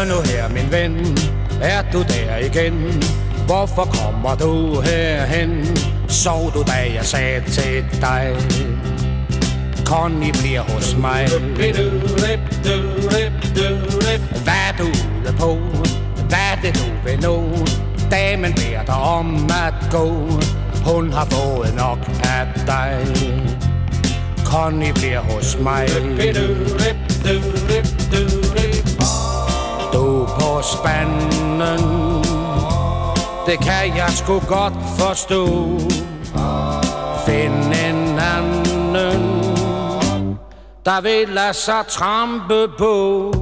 Hør nu her, min ven, er du der igen? Hvorfor kommer du herhen? Sov du, da jeg sagde til dig? Connie bliver hos mig Hvad er du ude på? Hvad er det du vil nå? Damen beder dig om at gå Hun har fået nok af dig Connie bliver hos mig du på spanden. Det kan jeg sgu godt forstå. Find en anden Der vil lade sig trampe på.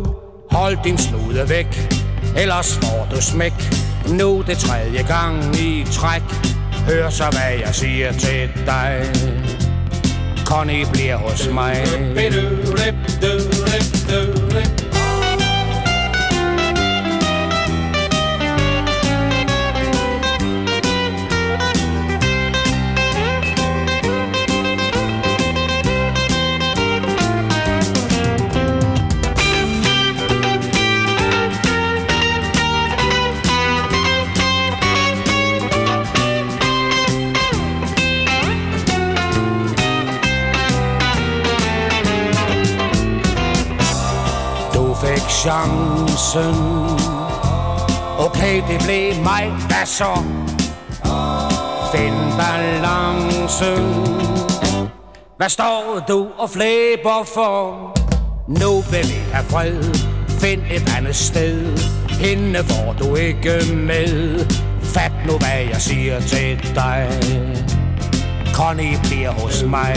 Hold din snude væk Ellers får du smæk. Nu det tredje gang i træk. Hør så hvad jeg siger til dig. Connie bliver hos mig. Fik chancen. Okay, det blev mig, hvad så? Find balancen. Hvad står du og flæber for? Nu vil vi have fred. Find et andet sted. Hende hvor du ikke med. Fat nu hvad jeg siger til dig. Connie bliver hos mig.